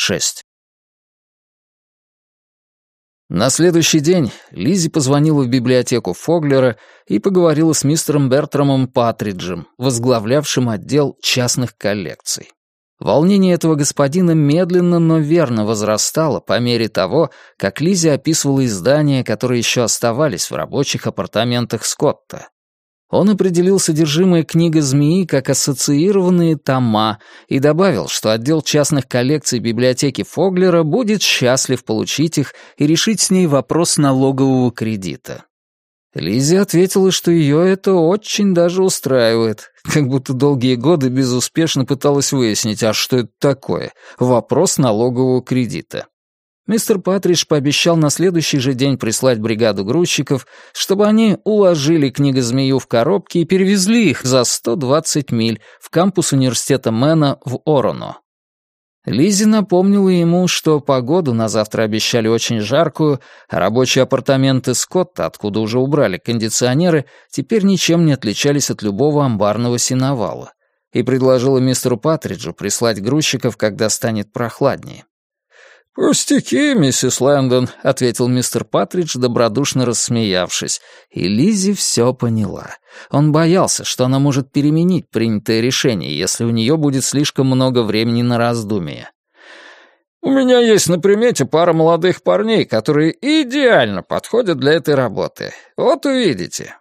6. На следующий день Лизи позвонила в библиотеку Фоглера и поговорила с мистером Бертрамом Патриджем, возглавлявшим отдел частных коллекций. Волнение этого господина медленно, но верно возрастало по мере того, как Лизи описывала издания, которые еще оставались в рабочих апартаментах Скотта. Он определил содержимое книга «Змеи» как ассоциированные тома и добавил, что отдел частных коллекций библиотеки Фоглера будет счастлив получить их и решить с ней вопрос налогового кредита. Лизи ответила, что ее это очень даже устраивает, как будто долгие годы безуспешно пыталась выяснить, а что это такое, вопрос налогового кредита. Мистер Патридж пообещал на следующий же день прислать бригаду грузчиков, чтобы они уложили книгозмею в коробки и перевезли их за 120 миль в кампус университета Мэна в Ороно. Лизи напомнила ему, что погоду на завтра обещали очень жаркую, а рабочие апартаменты Скотта, откуда уже убрали кондиционеры, теперь ничем не отличались от любого амбарного сеновала, и предложила мистеру Патриджу прислать грузчиков, когда станет прохладнее. «Пустяки, миссис Лэндон», — ответил мистер Патридж, добродушно рассмеявшись. И Лизи все поняла. Он боялся, что она может переменить принятое решение, если у нее будет слишком много времени на раздумие. «У меня есть на примете пара молодых парней, которые идеально подходят для этой работы. Вот увидите.